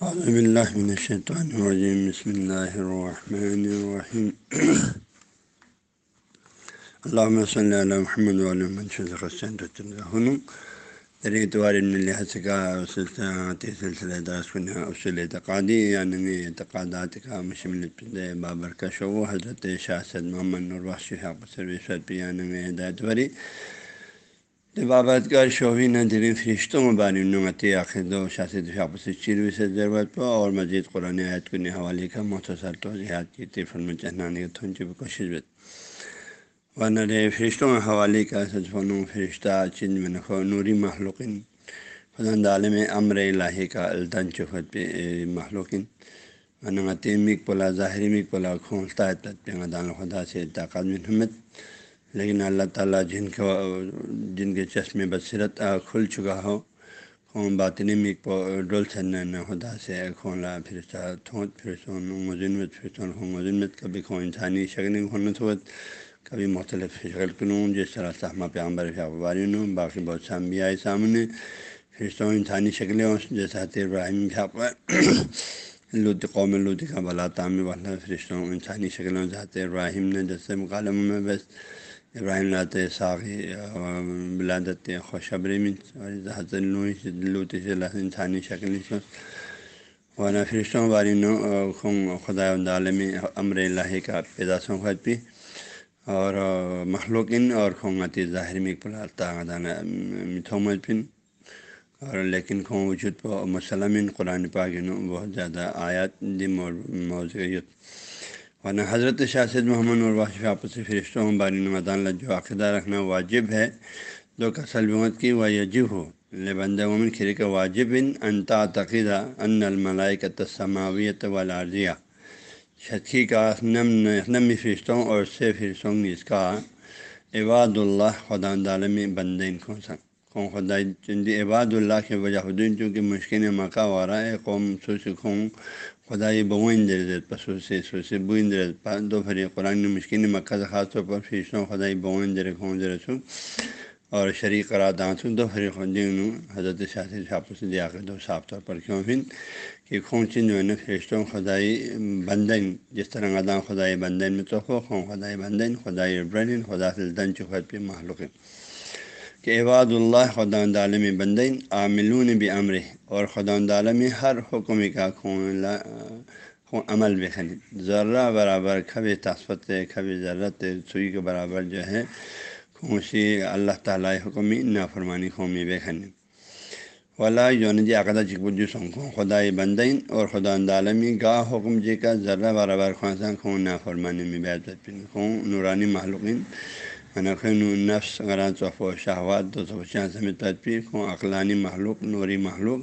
حضب اللہ الشیطان الرجیم بسم اللہ الرحمن الرحیم علامہ صلی اللہ محمد علم در اتوار لحاظ کا سلسلہ درس اصول اعتقادی یعنی اعتقادات کا مشمل بابر کا شعو حضرت شاہ سید محمد نرواش سروس یعنی ہدایت وری بابت کا شوہین دل فرشتوں مبانی نعمتی عقید و شاست شاپس چیروی سے ضرورت پر اور مزید قرآن عائد کن حوالے کا مختصر توضیحات کی ترفن میں چہنانے کی تھنچی بھی کوشش بھی ورنہ فرشتوں میں حوالے کا سجفن فرشتہ چند میں نخو نوری محلوقن خدان عالم امر الہی کا الدن چفت پہ محلوقن ورنہ تیمک پلا ظاہری مک پلا کھونستا ہے تت پہ دان خدا سے طاقت میں ہمت لیکن اللہ تعالیٰ جن کو جن کے چشمے بصیرت کھل چکا ہو خون باطنی میں ڈول سن خدا سے کھولا پھر تھوت، پھر سون مذمت پھر سون خون مذمت کبھی خون انسانی شکل خون تھوت کبھی مختلف شکل کنوں جس طرح صحمہ پیامبر پیاباری نوں باقی بہت سام بھی آئے سامنے، پھر سو انسانی شکلیں جیسا ابراہیم بھاپ لود قوم لودی کا بلا تعمیر والا فرشتوں انسانی شکلوں ذات ابراہیم نے جیسے مکالم میں بس ابراہیم لات ساغی بلادت خوشبری انسانی شکل ورنہ فرشتوں باری نو خدا عالمی امر اللہ کا پیدا سنخت بھی اور مخلوقن اور خونتی ظاہر میں پلاتا متھومت پن اور لیکن خوں وجود پہ مسلم قرآن پاکن بہت زیادہ آیات دم اور موضوعیت ورنہ حضرت شاست محمد الواش آپس فرشتوں بارین مدان جو عقیدہ رکھنا واجب ہے، دو کا سلمت کی و یجب ہو۔ لبند ومن کھری واجب ان انتا تقیدہ ان الملائی کا تسماویت والارضیہ۔ شکی کا نم فرشتوں اور سے فرشتوں اس کا عباد اللہ خدا عالمی بندین کھون سن قوم خدا؟ چندی عباد اللہ کے وجہ حدین چونکہ مشکل مکہ وارا ہے، قوم سوس خدا یہ بوئن پسو سے سو سے بوئن درد دو پھر قرآن مشکل مکہ سے خاص طور پر فرشتوں خدائی بوئن در خون در سو اور شریک قرار دانسوں دو پھر خدین حضرت شاہ چھاپ سے دیا کر دو صاف طور پر کیوں پھر کہ خون چند جو ہے نا فرشتوں خدائی بندن. جس طرح ادان خدائی بندن میں تو خون خدائی بندن خدائی ابرن خدا سے دن چخت پہ معلوم کہ عباد اللہ خدا عالم بندین، عاملون بھی امر اور خدا عالم ہر حکم کا خون عمل بھی ذرہ برابر، کبھی تاسفت، کبھی ضرورت سوئی کے برابر جو ہے خوشی اللہ تعالیٰ حکمی، نافرمانی قومی بے خنی ولا یون جی عقدہ چکبجو سنکھوں خدا بندین، اور خدا عالمی گاہ حکم جی کا ذرہ برابر خواصاں خون نافرمانی میں بیت خون نورانی معلومین نفس غران صف و شہوات دو سو سمیت تدبیر خوں اقلانی محلوق نوری محلوق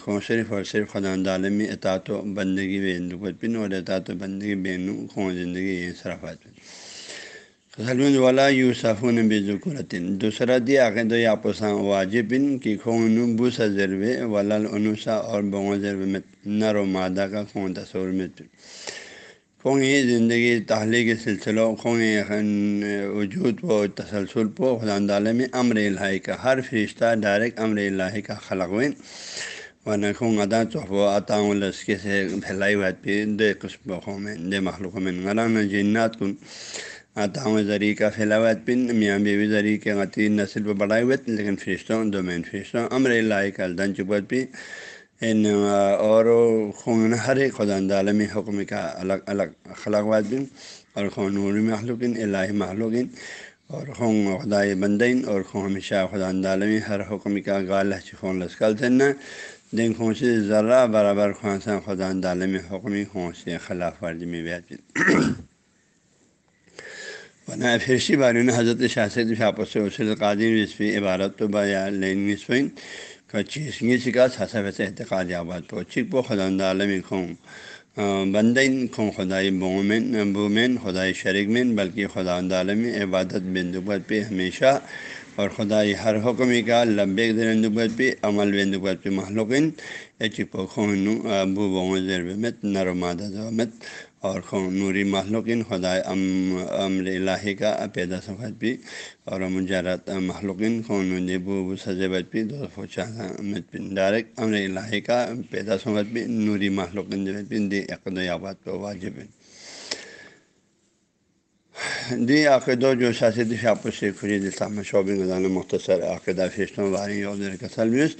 خوں صرف اور صرف خدا عالمی اطاعت و بندگی بے پن اور اطاعت و بندگی بے نو خوں زندگی یہ صرافات سلم والا یوسف بے ذکرتن دوسرا دی عقید آپساں واجب کی خون بو ضرب ولال انوسا اور بوں ضرب میں نر و مادہ کا خون تصور میں کون یہ زندگی تحلیق کے سلسلوں کون وجود و تسلسل پو خدا میں امر الہی کا، ہر فرشتہ ڈائریکٹ امر الہی کا خلقوین ورنہ خوں ادا چوبو عطاؤں لسکے سے پھیلائی ہوئی پہ دے قسموں میں، دے مخلوقوں میں۔ مولانا جنات کن۔ عطاؤں ذریعہ کا پھیلا ہوا پن میاں بیوی ذریعے کے غتی نسل پہ بڑھائے ہوئے لیکن فرشتوں دو مین فرشتوں امر الہی کا الدن چبت بھی ان اور خون ہر ایک خدا عالمی حکم کا الگ الگ خلاقات بن اور خون نوری محلوقین الہی محلوقین اور خون خدائے بندین، اور خون ہمیشہ خدا عالمی ہر حکم کا غال خون لسکل تھنا دن خون سے ذرہ برابر خواص خدا عالمی حکمی خون سے خلاف ورزی میں بیت بنا فرشی باری نے حضرت شاست شاپس سے وسیل قادم رسفی عبارت تو بیا لین نسفین چیز یہ کا ساسا ویسے اعتقاد آباد پو چک پو خدا عالمی خوں بندین خوں خدائی بومین بومین خدائی شریک مین بلکہ خدا عالمی عبادت بندوبت پہ ہمیشہ اور خدائی ہر حکم کا لبیک درندبت پہ عمل وندبت پہ محلوقن اچپو خون ابو بوزرمت نرماد مت اور خون نوری محلوقن خدائے امر الہی کا پیدا سفت بھی، اور مجرت محلوقن خون بو سجبت بھی، دو ڈائریکٹ امر الہی کا پیدا سفت بھی، نوری محلوقن دی عقد آباد کو واجب دی عقیدہ جو سیاست شاپ سے خرید اسلام شعبہ غذان مختصر عقیدہ فیشتوں، واری کا سلوس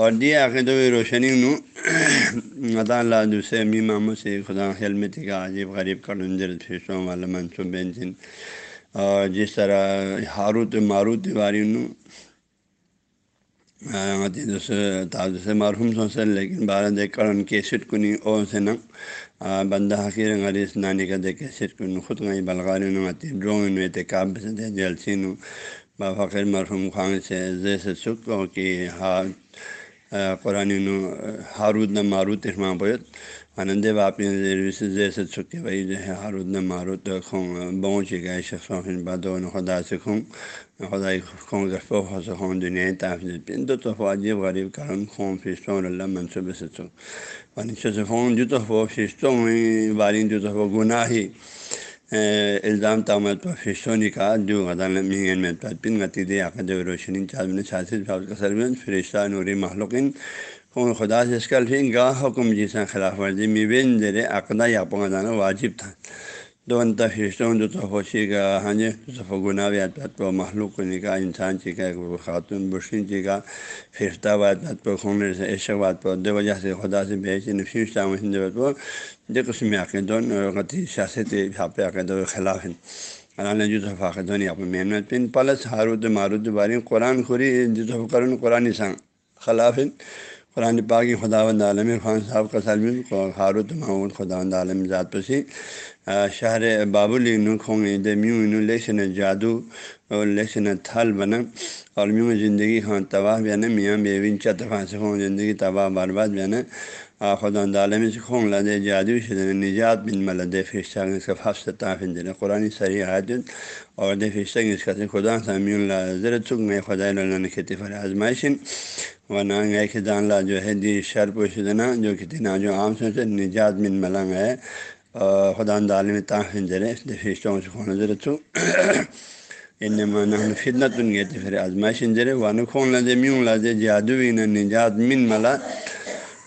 اور دی عقیدہ روشنی نو ادا اللہ دوسرے می ماموں سے خدا حلمت کا عجیب غریب کرنجر فیشتوں والا منصوب بینجن اور جس طرح ہاروت ماروت واری نو سے مرحوم سوسر لیکن بارہ دیکھ کر ان کے سٹ کنی او سے نہ بندہ حقیر غریض نانی کا دیکھ سٹ کن خود گئی بلغاری نو، آتی ڈرون نو اعتکاب سے دے جلسی نو۔ با فقیر مرحوم خان سے جیسے سکھ کہ ہا قرآن ہارود نہ ماروت ارما بیت آنند باپی جیسے چکے بھائی، جو ہے ہارود نہ ماروت خوں بہنچی گئے شخصوں بادو خدا سے خوں خدا خون گرفو خو دنیا تافظ پن دو تو عجیب غریب کرن خون فیسٹوں اللہ منصوبے سے چو۔ پنچ سے خون جو تو فیسٹوں بارین جو تو گناہ ہی الزام تامت پر فرشتوں نے کہا جو غدان میں پن غتی عقد و روشنی چاند چھیاسٹھ کا سربن فرشتہ نوری محلوقین خون خدا سے اس کا الفین گاہ حکم جیسا خلاف ورزی میں بین زیر عقدہ یا پنگانا واجب تھا دو انتا فرشتوں جو تو خوشی کا ہاں جی تو گناہ ویات پر محلوق کو نکاح انسان چی کا خاتون بشین چی کا فرشتہ بات بات پر خون سے عشق بات پر دو وجہ سے خدا سے بھیج نفیس ہند بات پر جو قسم عقیدون غتی سیاست حاپ عقید و خلاف ہیں اللہ جو تو فاقدون یا محنت پن پلس ہارود مارود باری قرآن خوری جو تو کرن قرآن سان خلاف ہیں قرآن پاکی خدا و عالم خان صاحب کا سلم ہارود محمود خدا و عالم ذات پسی شہر بابل خوں میوں لیسن جادو اور لیسن تھل بنا اور میوں زندگی خان تباہ بھی میاں بیوین چتفا سے خوں زندگی تباہ برباد بھی خدا عالم سے خوں لدے جادو سے نجات بن ملد فرشتہ اس کا ففس تافن دے قرآن سری حاج اور دے فرشتہ اس کا خدا سمی اللہ زرت چک میں خدا اللہ نے کھیتی فر آزمائشن ورنہ گئے خدا اللہ جو ہے دی شر پوشدنا جو کتنا نا جو عام سے نجات بن ملنگ ہے۔ خدا عالم تاخن جرے فرشتوں سے خون ضرورت ہو ان مانا فدنت ان گئے پھر آزمائش جرے وان خون لدے میوں لدے جادو نجات من ملا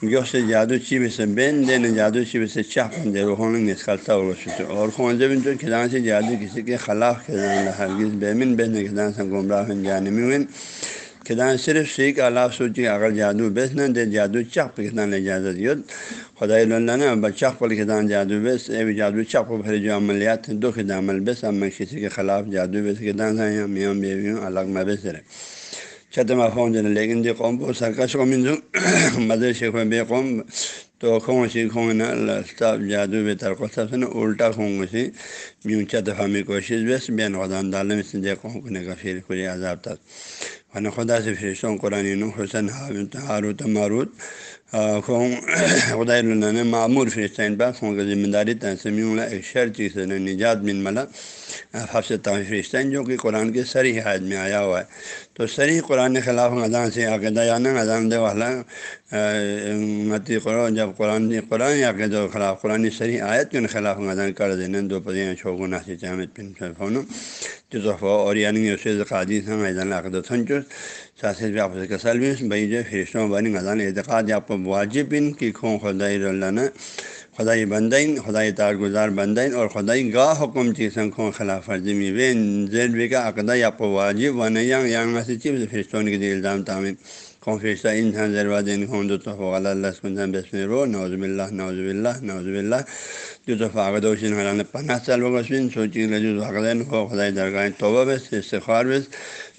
گیو سے جادو چیب سے بین دے نہ جادو چیب سے چاہ پن دے خون نسکلتا اور اور خون جب ان کھدان سے جادو کسی کے خلاف کھدان ہرگز بے من، بین کھدان سے گمراہ جانے میں کھدان صرف سیکھ الاف سوچی اگر جادو بیس نہ دے جادو چاپ پہ کھدان اجازت یود خدا اللہ نے بچہ پل کھدان جادو بیس اے بھی جادو چاپ پھر جو عملیات ہیں دو خدا عمل بیس اب میں کسی کے خلاف جادو بیس کھدان ہیں میاں بیویوں الگ میں بیس رہے چھتما فون جن لیکن جو قوم کو سرکش کو منظو مدر شیخ بے قوم تو خوں سی خوں نا سب جادو بے ترق سب سے نا الٹا خوں سی میوں چتفا میں کوشش بیس بین خدا دال میں سے دے قوم کو نے کا پھر کوئی عذاب تک ورنہ خدا سے فرشتوں قرآن حسن ہاروت ماروت خوں خدا اللہ نے معمور فرشتہ ان پر خوں کا ذمہ داری تنسمی ایک شر چیز نجات بن ملا حفظ فرشتہ جو کہ قرآن کے سری حید میں آیا ہوا ہے۔ تو سری قرآن خلاف اذان سے عقیدہ اذان دے والا متی قرآن جب قرآن قرآن یا عقید و خلاف، قرآن سری آیت کے خلاف اذان کر دینا دو پذیاں چھو گنا سے پن فون جو اور یعنی اسے قادی سن اذان عقد سنچو ساس بھی آپ کا سلوس بھائی جو فرشتوں بنی اذان اعتقاد آپ کو واجب ان کی خوں خدا اللہ خدائی بندین خدائی تار گزار بندین اور خدائی گاہ حکم چی سنکھوں خلاف ورزی می بین. زید بھی کا عقدہ یا پو واجب و نیاں یانگ سے چیز فرشتوں کے دی الزام تعمیر کھوں فرشتہ انسان ذروا دین کھوں دو تو اللہ سکن بسم رو نوز باللہ نوز باللہ نوز باللہ جو تو فاقد وشن حلان پناہ سال وگا سن سوچی لجو عقدین خو خدائی درگاہ توبہ بس استخار بس.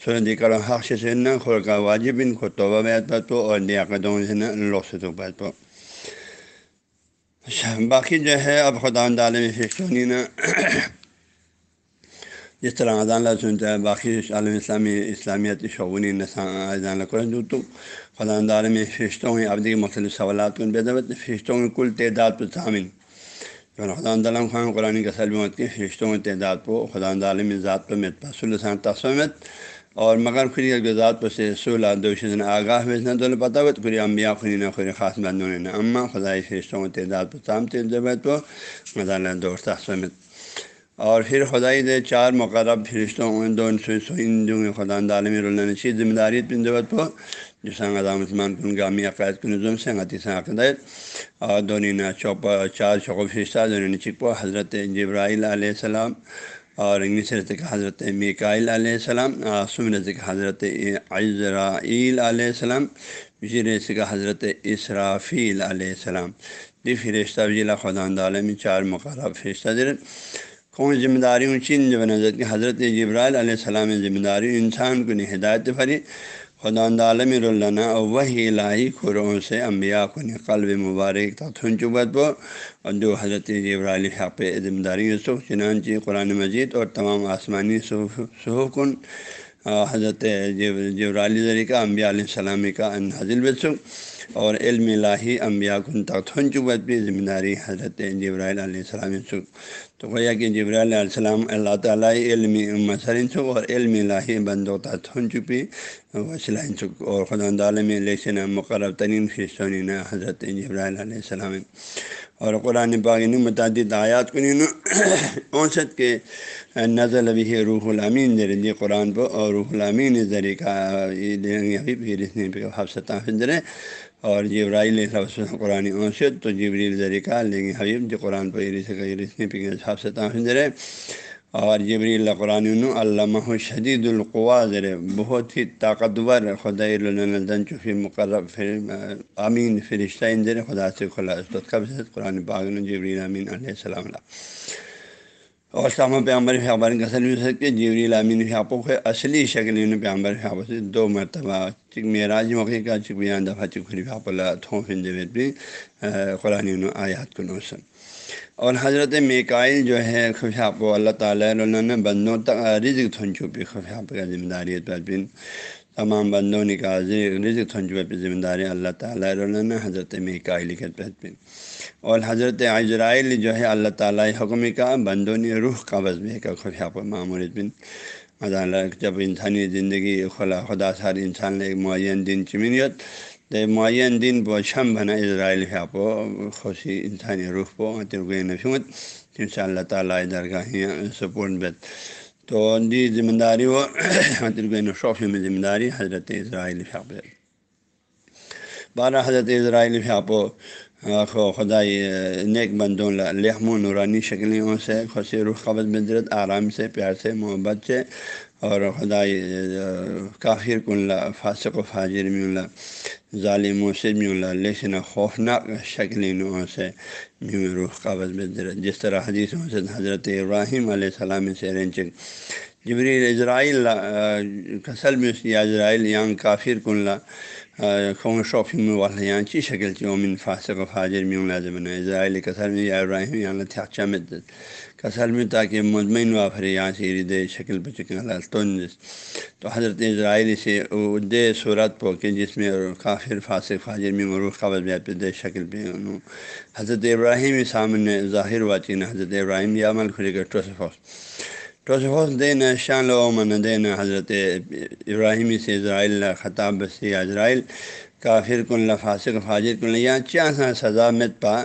سو دی حق سے سننا خور کا واجب ان کو توبہ بیت تو اور دی عقدوں سے لوگ سے تو بیت تو. اچھا باقی جو ہے، اب خدا عالم فکسونی نا۔ جس طرح اذان اللہ سنتا ہے، باقی عالم اسلامی، اسلامیت شعونی اذان اللہ تو خدا عالم فشتوں ابدی کے مختلف سوالات کو بے فشتوں کی کل تعداد پر شامل خدا عالم خان قرآن کا سلمت کی فشتوں کی تعداد کو خدا عالم ذات پر مت پسلسان تسمت اور مگر خری غذات پر سے سولہ دوشن آگاہ ویسنا تو پتہ ہو تو خری امبیا خری نہ خری خاص بندوں نے اماں خدائی فرشتوں تعداد پر تام تجربت کو مطالعہ دوست سمت اور پھر خدائی دے چار مقرب فرشتوں دون سو خدا عالم اللہ چیز ذمہ داری پن ضبط کو جس عدام عثمان کن گامی عقائد کن نظم سے غتی سے عقدت اور دونوں چوپا چار چوکو فرشتہ دونوں چکو حضرت جبرائیل علیہ السلام۔ اور انگلش رت کا حضرت میکائل علیہ السلام آسم رت کا حضرت عزرائیل علیہ السلام بشیر کا حضرت اسرافیل علیہ السلام۔ جی، دی فرشتہ وزیلا خدا عالم چار مقرب فرشتہ در کون ذمہ داری؟ ہوں چین جب حضرت حضرت جبرائیل علیہ السلام ذمہ داری، انسان کو ہدایت فری خدا عالم اللہ وہی الہی خروں سے انبیاء کو قلب مبارک تک چبت بو۔ اور جو حضرت جبرائیل حق ذمہ داری یوسف، چنانچہ قرآن مجید اور تمام آسمانی سہوکن حضرت جبرالی ذریقہ امبیا علیہ السلام کا حضل بسک اور علم الہی انبیاء کن تخن چبت بھی ذمہ داری حضرت جبرائیل علیہ السلام سکھ تو گویا کہ جبرائیل علیہ السلام اللہ تعالیٰ علم مسرین سک اور علم الہی بندو تھن چپی وسلائن سک اور خدا عالم لیکن مقرر ترین فیصون حضرت جبرائیل علیہ السلام۔ اور قرآن باغین متعدد آیات کو اوسط کے نظر ابھی ہے روح الامین ذریعے قرآن پر اور روح الامین ذریعے کا حفصت حفظ اور جبرائیل قرآن اوسط تو جبریل ذریعے کا لیکن حبیب جو قرآن پر رسنی پہ حفصت حفظ اور جبری اللہ قرآن علامہ شدید القوا ذر بہت ہی طاقتور خدا الدن چفی مقرر امین فرشتہ ذر خدا سے خلا قرآن باغ جبری امین علیہ السلام اللہ اور سامہ پیامبر فیابر غسل بھی ہو سکتے جبری الامین فیاپوں کے اصلی شکل پیامبر فیاب سے دو مرتبہ چک معراج موقع کا چک بیان دفعہ چکری فیاپ اللہ تھوں فن بھی قرآن آیات کو نوسن اور حضرت میکائل جو ہے خفیاب کو اللہ تعالیٰ نے بندوں تک رزق تھن چھپی خفیاب کا ذمہ داری بن تمام بندوں نے کہا، رزق تھن چھپے ذمہ داری اللہ تعالیٰ نے حضرت میکائل کے بن اور حضرت عزرائیل جو ہے اللہ تعالیٰ حکم کا بندوں روح قبض بھی کا خفیاب معمول بن مزہ جب انسانی زندگی خلا خدا سار انسان نے ایک معین دن چمنیت معین دن پو شم بنا اسرائیل پو خوشی انسانی روح پو نفیمت ان شاء اللہ تعالیٰ درگاہ سپورٹ بیت تو جی دی ذمہ داری وہ شوفی میں ذمہ داری حضرت اسرائیل فیاپ بارہ حضرت اسرائیل فیاپو خدائی نیک بندوں لحم و نورانی شکلیوں سے، خوشی، روح قبض بدرت آرام سے، پیار سے، محبت سے، اور خدائی کافر کن فاسق و فاجر میں اللہ ظالم و سے اللہ لیکن خوفناک شکلوں سے روح قابض بدرت جس طرح حدیث سے حضرت ابراہیم علیہ السلام سے رینچ جبری اسرائیل کسل میں اسرائیل یہاں کافر کن خون شوفی میں والا یہاں چی شکل چی؟ اومن فاسق و فاجر میں لازم اسرائیل کسل میں یا ابراہیم یہاں تھا میں کسل میں تاکہ مضمین وافر یہاں یعنی سے رد شکل پہ چکن تو حضرت اسرائیل سے دے صورت پو کہ جس میں کافر، فاسق، فاجر میں مروخ قبض پہ دے شکل پہ انہوں۔ حضرت ابراہیم سامنے ظاہر واچین حضرت ابراہیم یا عمل کھلے کر ٹوسفوس۔ ٹوسفوس دینا شان من دینا حضرت ابراہیمی سے اسرائیل خطاب بسی اسرائیل کافر کن فاسق فاجر کن یا چاہ سزا مت پا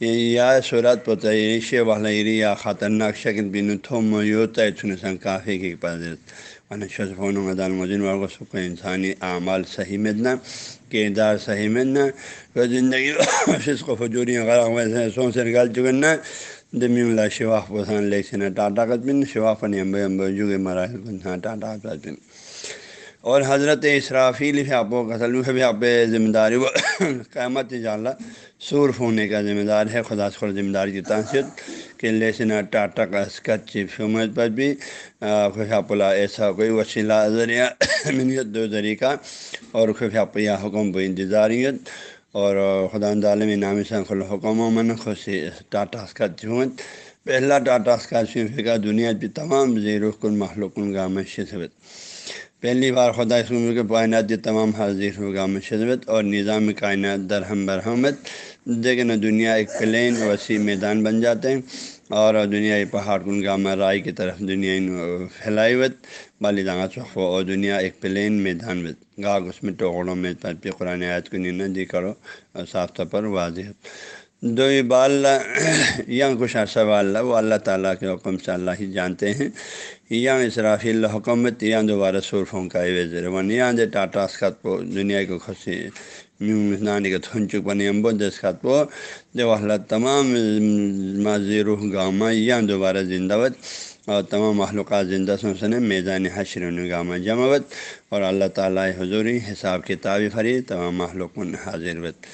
یا صورت پتہ والا یا خطرناک شکل بن تھوم یوتا سن کافی کی پذیرت ورنہ شفون مدال مدین ورغ کو انسانی اعمال صحیح مدنا کردار صحیح مدنا زندگی فسق و فجوری غرق سو سے نکال چکنا دمی اللہ شواف پسان لیکن ٹاٹا قدم شواف نے امبے امبے جو مراحل کن ٹاٹا قدم اور حضرت اسرافیل بھی آپ کو قسل بھی آپ ذمہ داری وہ قیامت جانلہ سورف ہونے کا ذمہ دار ہے خدا سے ذمہ داری کی تاثر کہ لیسنا ٹاٹا کا اسکچ فمت پر بھی خفیہ پلا ایسا کوئی وسیلہ ذریعہ منیت دو ذریعہ اور خفیہ پیا حکم پہ انتظاریت اور خدا عالم نام خل الحکم و من خوشی ٹاٹا اسکچ حکومت پہلا ٹاٹا اسکچ فکا دنیا کی تمام زیر کن محلوق گام شذبت پہلی بار خدا اس کے کائنات تمام حاضر ہوگا شذبت اور نظام کائنات درہم برہمت دیکھنا دنیا ایک پلین وسیع میدان بن جاتے ہیں۔ اور دنیا پہاڑ کن گامہ رائے کی طرف دنیا پھیلائی وت بالی دانگا چخو اور دنیا ایک پلین میدان وت گاگ اس میں ٹوکڑوں میں قرآن آیت کو نینا دی کرو، اور صاف طور پر واضح۔ دو بال یا کچھ عرصہ اللہ وہ اللہ تعالیٰ کے حکم سے اللہ ہی جانتے ہیں۔ یا اصرافی اللہ حکومت یا دوبارہ سرفوں کا وزیر ون یا دے ٹاٹا خط پو دنیا کو خوشی نانی کا تھن چک بنے امبو دس خط پو۔ جو اللہ تمام ماضی روح گامہ یا دوبارہ زندہ وت اور تمام معلومات زندہ سن میدان حشر گامہ جمعوت اور اللہ تعالیٰ حضوری حساب کتابی فری تمام معلوم حاضر وت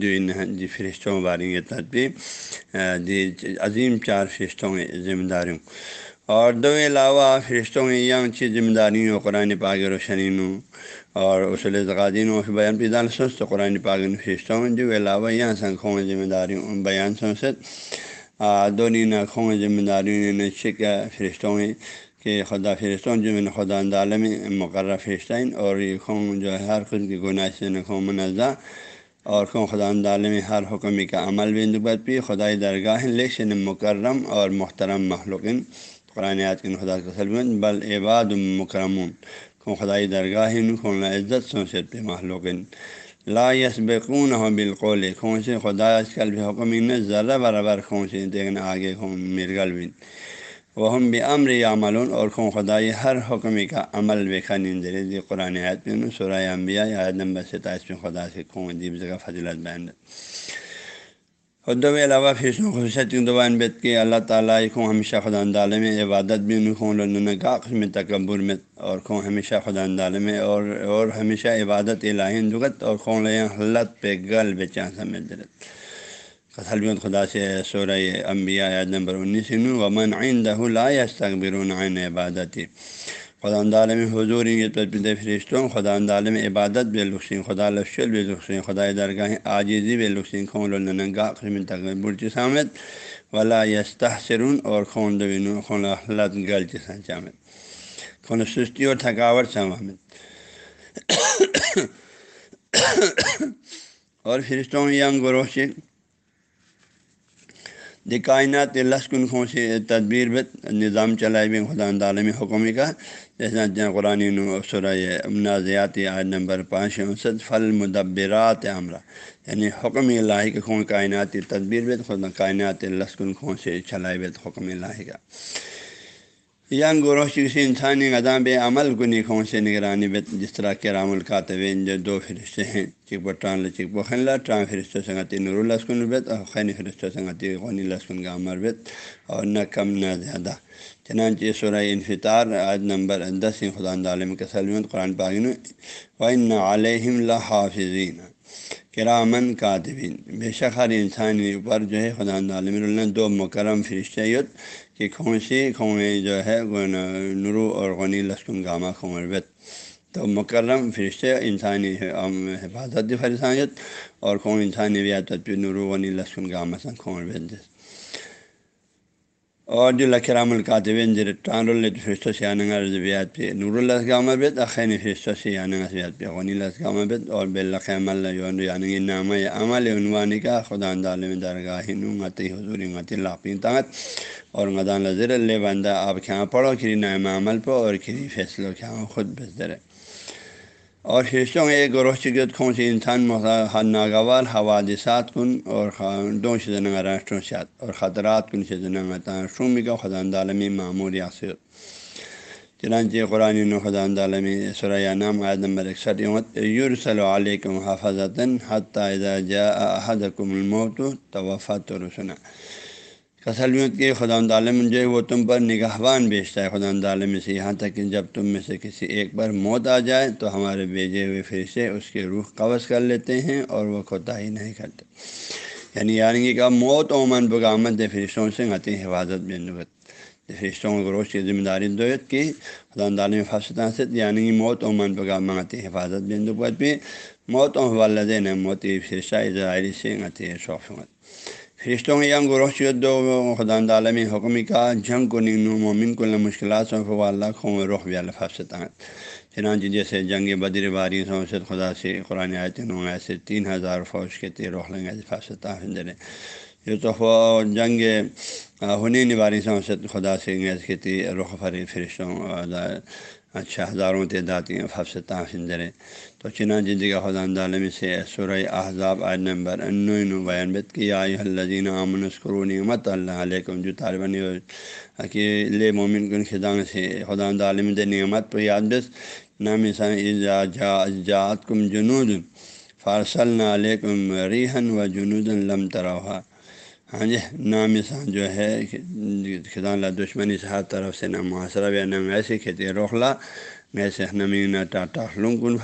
دی فرشتوں باریں تدبیر دی عظیم چار فرشتوں ذمہ داریوں اور دو علاوہ فرشتوں یا چیز ذمہ داریوں قرآن پاک روشنین اور اصول زقادین و بیان پیدان سست، قرآن پاک فرشتوں۔ جو علاوہ یا سنکھوں ذمہ داریوں بیان سوست دو نینا خوں ذمہ داریوں نے شک فرشتوں کہ خدا فرشتوں جو میں نے خدا اندالم مقرر فرشتین اور یہ خون جو ہے ہر خود کی گناہ سے خوں منزہ اور خوں خدا اندالم ہر حکمی کا عمل بھی اندبت بھی خدائی درگاہ لیکن مکرم اور محترم مخلوقین قرآن کے خدا کا سلم بل عباد مکرمون خوں خدائی درگاہ خون عزت سوسیت پہ محلوقن لا یس بےخون ہو بالقول خون سے خدا آج کل بھی حکم ذرا برابر خون سے دیکھنا آگے خون مرغل بن۔ وہ ہم بھی امر یا عمل اور خوں خدائی ہر حکم کا عمل بے خاندر دی قرآن عید میں سورہ انبیاء عید نمبر ستائیس میں خدا سے خون جب جگہ فضلت بین خدو علاوہ فیصلوں خصوصیت دوبان بیت کے اللہ تعالیٰ کو ہمیشہ خدا اندال میں عبادت بھی ان خون لنگاق میں تکبر میں اور خوں ہمیشہ خدا اندال میں اور اور ہمیشہ عبادت الہین دگت اور خون حلت پہ گل بے چاں سمجھ درت حلبت خدا سے سورہ انبیاء عید نمبر انیس۔ ومن عندہ لا یستکبرون عن عبادتی خدا عالم حضور فرشتوں خدا عالم عبادت بے لقسین خدا لفشل بے لقسین خدا درگاہ عاجزی بے لقسین خون النگا تک برچ سامد. ولا یستحسرون اور خون دبین خون حلت گل چسان چامد خون سستی اور تھکاوٹ سامد. اور فرشتوں ینگ گروہ یہ کائنات لسکن خوں سے تدبیر بت نظام چلائے بھی خدا تعالیٰ میں حکم کا جیسا قرآن سرۂ منازیاتی آج نمبر پانچ انسد فل مدبرات عمرہ یعنی حکم الہی کے خون کائناتی تدبیر بت خدا کائنات لسکن خوں سے چلائے بت حکم الہی کا۔ یا گروہ کسی انسانی غدام بے عمل کنی خون سے نگرانی بت جس طرح کے رام القاتوین جو دو فرشتے ہیں چک بہ ٹران چک بہ خنلا ٹران فرشتوں سنگتی نور السکن بیت اور خین فرشتوں سنگتی غنی لسکن کا عمر بیت اور نہ کم نہ زیادہ چنانچہ سورہ انفطار آج نمبر دس خدا عالم کے سلمت قرآن پاگن و علیہم الحافظین کرامن کاتبین۔ بے شک ہر انسان پر جو ہے خدا عالم دو مکرم فرشتے کہ کھونسی کھویں جو ہے نرو اور غنی لسکن گامہ بیت تو مکرم فرشتے انسانی حفاظت فرسانیت اور کھوں انسانی ویات نرو غنی لسکن گامہ سن خمربت اور جو لکھرام القاتبین ٹان فرشتوں سے آنگا رضبیات پہ، نور اللہ گامہ بیت اخین فرشتوں سے آنگا رضبیات پہ، غنی اللہ گامہ بیت اور بےلقم اللہ یعنی نامہ عمل عنوانی کا خدا اندال درگاہ نتی حضور غتی لاقین طاقت، اور مدان نظر اللہ بندہ، آپ کھاں پڑھو کھری نام عمل پہ، اور کھری فیصلوں کھاں خود بہتر ہے۔ اور فرشتوں میں ایک گروہ چکت خون سے انسان ناگوار حوادثات کن اور دو شنگ راشٹروں سے اور خطرات کن سے شومی کا خدا عالمی معمور یاسر. چنانچہ قرآن خدا عالمی سریا نام عید نمبر اکسٹھ یورسل علیکم حفاظت حتیٰ جا حدکم الموت توفت رسنا کسلمیت کے خدا عالم جو ہے وہ تم پر نگہبان بیچتا ہے۔ خدا عالم سے یہاں تک کہ جب تم میں سے کسی ایک پر موت آ جائے تو ہمارے بیجے ہوئے فرشتے اس کے روح قبض کر لیتے ہیں اور وہ کوتاہی نہیں کرتے۔ یعنی یعنی کہ موت عموماً بغامت فرشتوں سے غتی حفاظت بے نبت فرشتوں کو روش کی ذمہ داری دوت کی۔ خدا عالم فاصل یعنی موت عموماً بغامتی حفاظت بے نبت بھی۔ موت و والدین موتی فرشہ ظاہری سے غتی شوق فرشتوں میں یم گروہ دو خدا عالمی حکمی کا جنگ کو نگنو مومن کو مشکلات سو اللہ خوں رخ بھی چنانچہ جیسے جنگ بدر باری سوسد خدا سے قرآن آیت سے تین ہزار فوج کے تیر رخ لنگ الفاظ سے یہ تو جنگ ہنی نباری سے خدا سے کھیتی رخ فری فرشتوں اچھا ہزاروں تعداد ففس درے۔ تو چنا جدی کا خدا عالم سے سورہ احزاب عید نمبر انو کی آئی الدین امن اسکرو نعمت اللہ علیکم، جو طالبان کہ لے مومن کن خدان سے خدا عالم دے نعمت پہ یاد بس۔ نام جات کم جنود فارسل علیکم ریحن و جنود لم تروہا۔ ہاں جی نام انسان جو ہے، خدا اللہ دشمنی سے ہر طرف سے نہ محاصرہ یا نہ ایسی کھیتی روخلا ویسے نمین ٹاٹا لنکن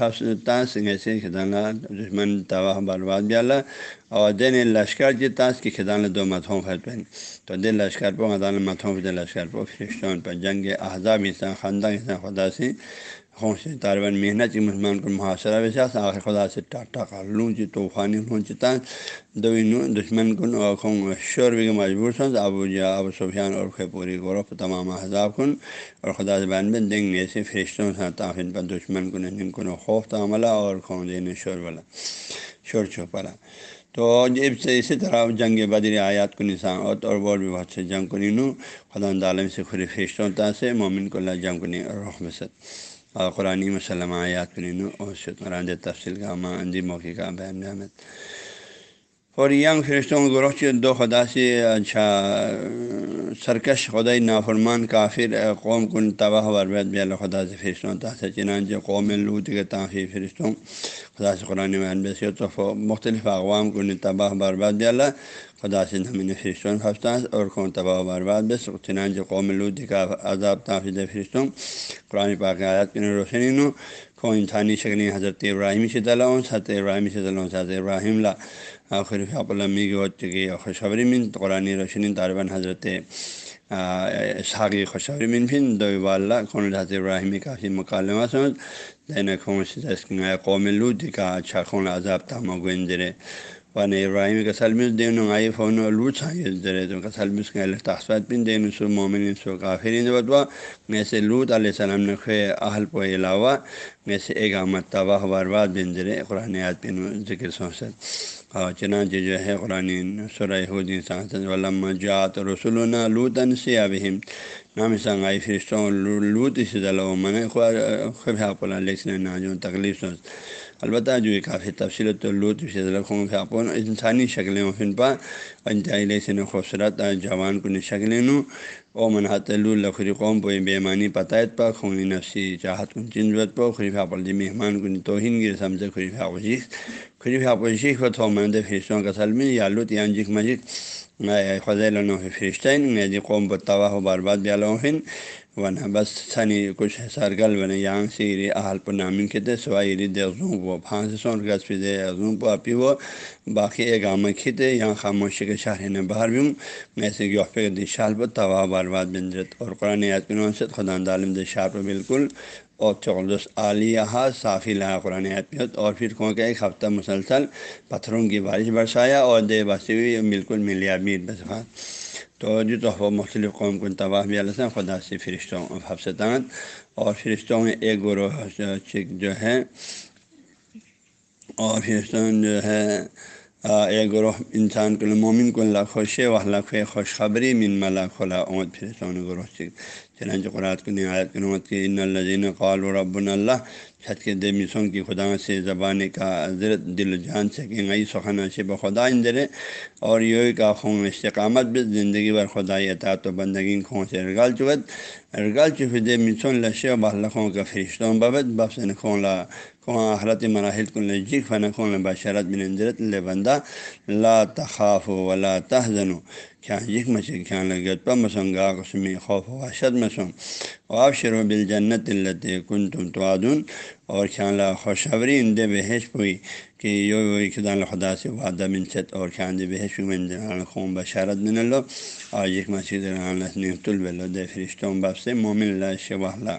تاس ایسے خدا اللہ دشمن تباہ برباد بھی اللہ۔ اور دین لشکر جی تاس کی خدا اللہ دو متھوں پر پہن۔ تو دل لشکر پہ خدا متھوں پہ لشکر پہ فرشتوں پر جنگ احزاب انسان خاندان انسان خدا سے خوں سے طالبان محنت کی مسلمان کو محاصرہ ویسے آخر خدا سے ٹاٹا کا لوں چی، طوفانی لوں چتا دو دشمن کن. اور شور بھی مجبور سن ابو جا ابو سفیان اور خے پوری غورف تمام حضاب کن. اور خدا سے بین بن دیں گے ایسے فرشتوں سے تافن پر دشمن کن جن کن خوف تعملہ اور خوں دین شور والا شور چھپلا تو جب سے اسی طرح جنگ بدر آیات کو نسان اور اور بھی بہت سے جنگ کو نینو خدا عالم سے خری فرشتوں تا سے مومن کو اللہ جنگ کو نہیں رحمت قرآن وسلم آیات کنین اور شکران تفصیل کا ماں اندی موقع کا بین احمد اور ینگ فرشتوں گروہ کے دو خدا سے اچھا سرکش خدائی نافرمان، کافر، قوم کن، تباہ بربید بھی اللہ خدا سے فرشتوں تاثر چنانچہ قوم لوت کے تاخیر فرشتوں خدا سے قرآن بیان تو مختلف اقوام کن تباہ برباد بھی اللہ خدا سے نمین فرشتوں پھنستا اور قوم تباہ برباد بس. چنانچہ قوم لود کا عذاب تافظ فرشتوں قرآن پاک آیات کی روشنی نو کو انسانی شکلیں حضرت ابراہیم سے طلع حضرت ابراہیم سے طلع حضرت ابراہیم لا آخر فاپ المی کی وقت کی خوشخبری من. قرآن روشنی طالباً حضرت ساغی خوشخبری من. فن دو اللہ کون حضرت ابراہیمی کافی مکالمہ سمجھ دین خون سے قوم لود کا اچھا خون عذاب تام و گندرے ون ابراہیم کا سلمس دین آئی فون لوٹ سائے تو کا سلمس کا اللہ تاسفات پن دین سو مومن سو کافرین بدوا میں سے لوت علیہ السلام نے خے اہل پو علاوہ میں سے ایک آمد تباہ برباد بن درے قرآن یاد پن ذکر سوسد اور چنانچہ جو ہے قرآن سرح حدین سانسد علامہ جات رسول لوتن سے ابہم نام سنگ آئی فرشتوں لوت سے دلو من خب آپ علیہ ناجو تکلیف سوچ البتہ جو کافی تفصیل تو لوت سے آپ انسانی شکلیں فن پا انتہائی سے خوبصورت جوان کن شکلیں نو او منحت لخری قوم پہ بےمانی پتائت پا خونی نفسی چاہت کن چنزوت پا خریف آپ جی مہمان کن توہین گیر سمجھ خریف آپ شیخ خریف آپ شیخ و تھو مند فرشتوں کا سلم یا لوت یا جک مجک خزیل فرشتین جی قوم پر تباہ و برباد بھی علوفن ورنہ بس سنی کچھ سرگل بنے یہاں سیری اہل پر نامی کھتے سوائی ری دے زوں کو پھانس سون گز پہ دے زوں کو اپی وہ باقی ایک عام کھتے یہاں خاموشی کے شہر نے باہر بھی ہوں ایسے کہ پہ دی شال پر تباہ برباد بنجرت اور قرآن یاد کنون سے خدا عالم دے پر بالکل اور چولس عالیہ صافی لہٰ قرآن عیت اور پھر کہوں کہ ایک ہفتہ مسلسل پتھروں کی بارش برسایا اور دے بسی ہوئی بالکل ملیا میر بسفات تو جو تو مختلف قوم کو تباہ بھی علیہ خدا سے فرشتوں حفصان اور فرشتوں میں ایک گروہ جو ہے، اور فرشتوں جو ہے ایک گروہ، انسان کو مومن کو اللہ خوش و لکھ خوشخبری من ملا کھلا عمد فرشتوں نے گروہ چک چنانچہ قرآن کو نہایت کی نعمت کی ان الزین قال و رب اللہ، چھت کے دے مسوں کی خدا سے زبان کا حضرت دل جان سے کہ نئی سخنا سے اندرے، اور یوں کا خون استقامت بھی زندگی بھر خدا اطاعت و بندگی خون سے ارگال چکت ارگال چکے دے مسون لشے و بہلخوں کا فرشتوں ببت بفسن خون لا حرت مراحل کو فن خون بشرت بن اندرت لے بندہ لا تخاف ولا تحزن کیا جک مچے کیا لگت پم مسنگا قسمی خوف واشد مسوں آپ شروع بل جنت الت کن تم توادن اور خیال خوشبری اندے بحث ہوئی کہ یو خدا خدا سے وعدہ منصت اور خیال بحث میں خون بشارت بن لو۔ اور ایک مسجد نیت البل دے فرشتوں باب سے مومن اللہ شب اللہ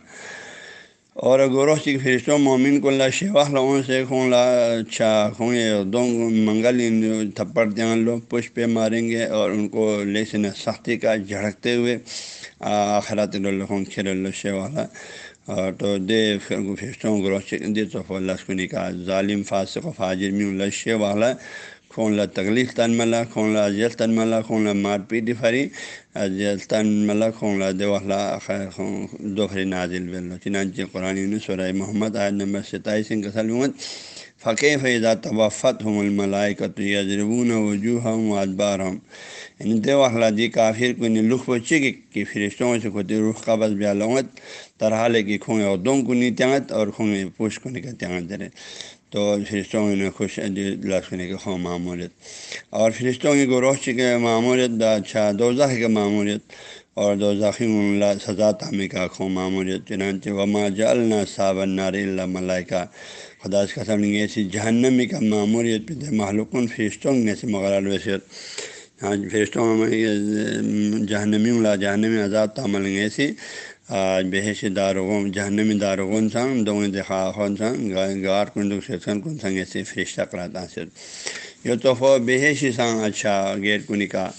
اور گروہ کی فرشتوں مومن کو اللہ شیوا لوگوں سے خون لا اچھا خون دو منگل تھپڑ دیا لو پش پہ ماریں گے اور ان کو لے سختی کا جھڑکتے ہوئے آخرات اللہ کھیل اللہ شیوالا اور تو دے فرشتوں گروہ دے تو اللہ کو نکاح، ظالم، فاسق و فاجر میں اللہ شیوالا خون لا تکلیف تن ملا خون لا اجل تن ملا خون لا مار پیٹی فری اجل تن ملا خون لا دیولا دوفری نازل بلو چنانچہ قرآن سورہ محمد آیت نمبر ستائیس کا سلمت فقے فیضا توفت ہم الملائے کت یجربون وجوہ ہم ادبار ہم یعنی دیو اخلاجی کافر کو لخ بچے کہ فرشتوں سے خود رخ قبض بیا لونت طرح لے کہ کھونگے اور دونوں کو نہیں تیانت اور کھونگے پوش کو نہیں تیانت درے تو فرشتوں نے خوش لکھنے کے خوں معمولیت۔ اور فرشتوں کی گروہ کے معمولیت اچھا دو کے معمولیت، اور دو ذخیم سزا تعمی کا خوں معمولیت۔ چنانچہ وما جلنا صابن نار اللہ ملائکہ۔ خدا اس قسم نے ایسی جہنمی کا معمولیت پہ معلوم فرشتوں نے ایسے مغرال ویسے ہاں فرشتوں میں جہنمی اللہ جہنمی آزاد تعمل ایسی بحث دارغون جہنمی دارغون سنگ دو دکھا سنگ گار کن دکھ سن کن سنگ ایسے فرشتہ کراتا یہ تو بحث سنگ اچھا غیر کنی کا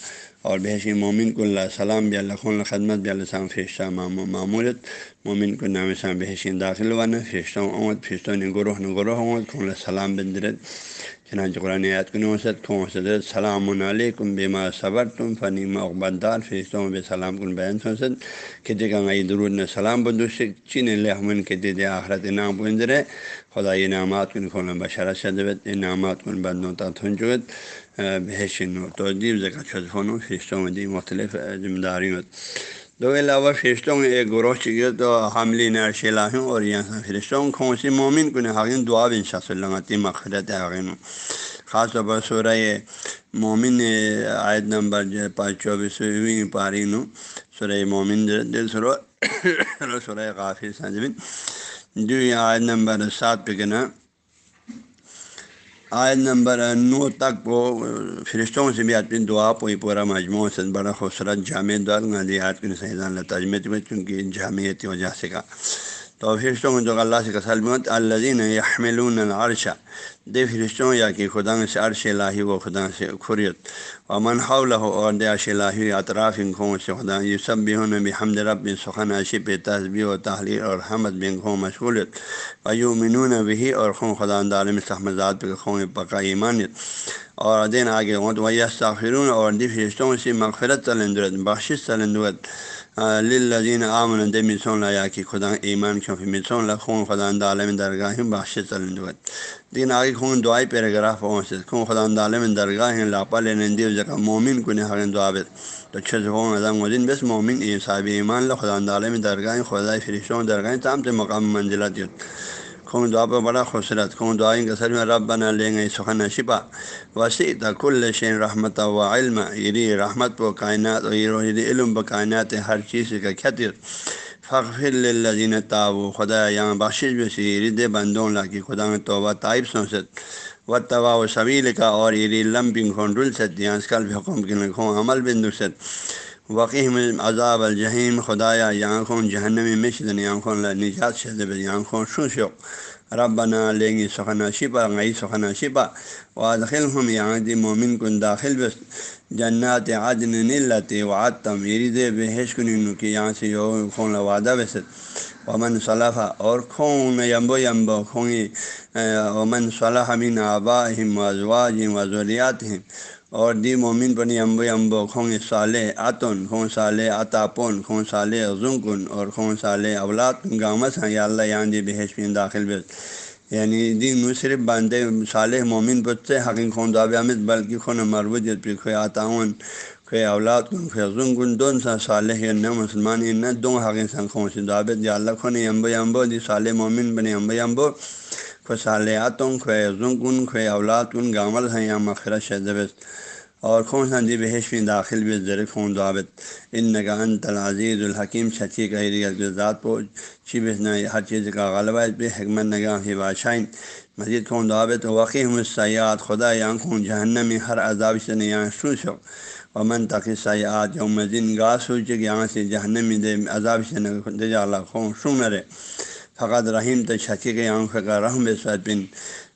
اور بحثی مومن کو اللہ سلام بھی اللہ خون خدمت بھی اللہ سلام فرشتہ معمولت مومن کو نام سام بحثی داخل وانا فرشتوں عمد فرشتوں نے گروہ نے گروہ عمد خون سلام بندرت چنانچہ قرآن آیات کو نوسط کھوں سلام علیکم بیما صبر تم فنیم اقبال فرشتوں بے سلام کن بیان سوسد کہتے کہ گئی درود نے سلام بندو سے چین لحمن کے دے دے آخرت انعام بندرے خدا انعامات کن کھولنا بشارت شدت انعامات کن بندوں تا تھن بحشن تو جیب زکا چھت فونوں فرشتوں دی مختلف ذمہ داریوں دو علاوہ فرشتوں میں ایک گروہ چکے تو حاملی نے ارشیلا ہوں اور یہاں فرشتوں کھوں سے مومن؟ کو حاغن دعا بھی انشاء اللہ تی مخرت حاغن خاص طور پر سورہ مومن عائد نمبر جو پانچ چوبیسویں پاری نو، سورہ مومن دل سرو، سورہ کافی سنجبن جو یہ عائد نمبر سات پہ کہنا آیت نمبر نو تک وہ فرشتوں سے بھی آدمی دعا پوئی پورا مجموعہ سے بڑا خوبصورت جامع دعا گاندھی کی سید اللہ تجمت میں، چونکہ جامعت وجہ سے کا تو فرشتوں میں جو اللہ سے کسل مت الدین یحملون العرشہ دے فرشتوں یا کہ خدا سے عرش لاہی و خدا سے خریت و منحول ہو اور دے عرش لاہی اطراف انکھوں سے خدا یہ سب بھی ہوں بھی حمد رب بن سخن عشب تصبی و تحریر اور حمد بن خوں مشغولیت و یومنون بھی اور خوں خدا عالم صحمزاد پہ خوں پکا ایمانیت اور دین آگے ہوں تو وہ اور دی فرشتوں سے مغفرت تلندرت بخشش تلندرت للذین آمن دے مسون یا کہ خدا ایمان کیوں مسون خون خدا عالم درگاہ بخش تلندوت دین آگے خون دعائی پیراگراف پہنچ خون خدا عالم درگاہ لاپا لینے دی جگہ مومن کو نہاگن دعا تو چھ خون اعظم ودین بس مومن اے صاحب ایمان لا خدا عالم درگاہ خدا فرشتوں درگاہ تام سے مقام منزلت خون دعا پہ بڑا خوبصورت خون دعائیں کے سر میں رب بنا لیں گے سخن شپا وسیع کل شین رحمت و علم. یری رحمت و کائنات و علم و کائنات ہر چیز کا خطر فخر الزین تاب خدا یہاں بخشش بھی سی رد بندوں لا کی خدا میں توبہ طائب سنست و طوا و سبیل کا اور اری لمبنگ خون ڈل ست یہاں یعنی اسکل بھی حکم کے لکھوں عمل بندو ست وقیم عذاب الجحیم. خدایا یہاں خون جہنمی مشدن. یہاں خون نجات شد یہاں خون شو شوق رب بنا لیں گی سخنا شپا غئی سخنا شپا و ہم یہاں دی مومن کن داخل بس. جنات عدن نلتی و عدتم یری دے بحش کنین کی یہاں سے یو خون وعدہ بست ومن صلاح اور خون یمبو یمبو خونی، ومن صلاح من آباہم و ازواجہم و ذریاتہم اور دی مومن پنی امبو امبو، خون صالح آتن خون صالح عطاپن خون صالح زنکن اور خون صالح اولاد گامس ہیں۔ یا اللہ، یہاں دی بحث پین داخل بس۔ یعنی دی نو صرف باندھے صالح مومن بچے حقیق خون دعب احمد بلکہ خون مربوط پھر خو عطاون خو اولاد کن خو زنکن دون سا صالح نہ مسلمان نہ دو حقیق سن خون سے دعبت یا اللہ، خون امبو امبو، دی صالح مومن بنے امبو امبو۔ خو صالحاتوں خو زنکن خو اولاد کن، گامل ہیں یا مخرت شدبست اور خون سا دی بحش میں داخل بھی زر خون دعوت ان نگان تلازیز الحکیم چھچی کا ذات پو چی بسنا ہر چیز کا غلبہ پہ حکمت نگاہ ہی بادشاہ مزید خون دعوت واقعی ہم سیاحت خدا یا خون جہنم میں ہر عذاب سے یہاں سو شو۔ امن تقی سیاحت یوم مزین گا سوچ کہ یہاں سے جہنم دے، عذاب سے دے خون سو نہ فقط رحیم تو شکی کے آنکھ کا رحم بے بن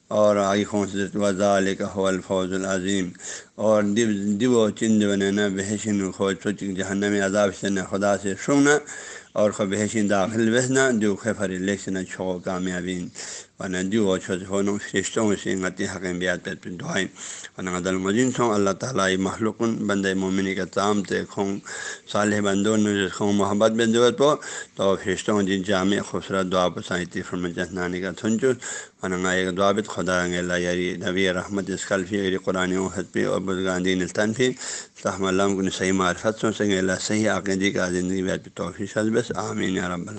اور آگے خون سے وضاء علیہ کا حول فوز العظیم اور دب و چند بنانا بحشن خوج سوچ جہنم عذاب سے نہ خدا سے سونا اور خو بحشن داخل بہنا جو خفر الیکشن چھو کامیابین ندی و فرشتوں سے غتی حقیم بیات دعائیں ورنہ عدل مجین سوں اللہ تعالیٰ محلوق بند مومنی کا تام تے خوں صالح بندون خوں محبت بن ضرورت پو تو فرشتوں جن جامع خوبصورت دعا پسائتی فرم جہنانی کا تھنچو ورنہ ایک دعابت خدا رنگ اللہ یاری نبی رحمت اسکلفی قرآن و حسبی اور بزگاندی نلطنفی تحم علام کن صحیح معرفت سو سنگ اللہ صحیح عقیدی کا زندگی بیت توفیش بس آمین رب اللہ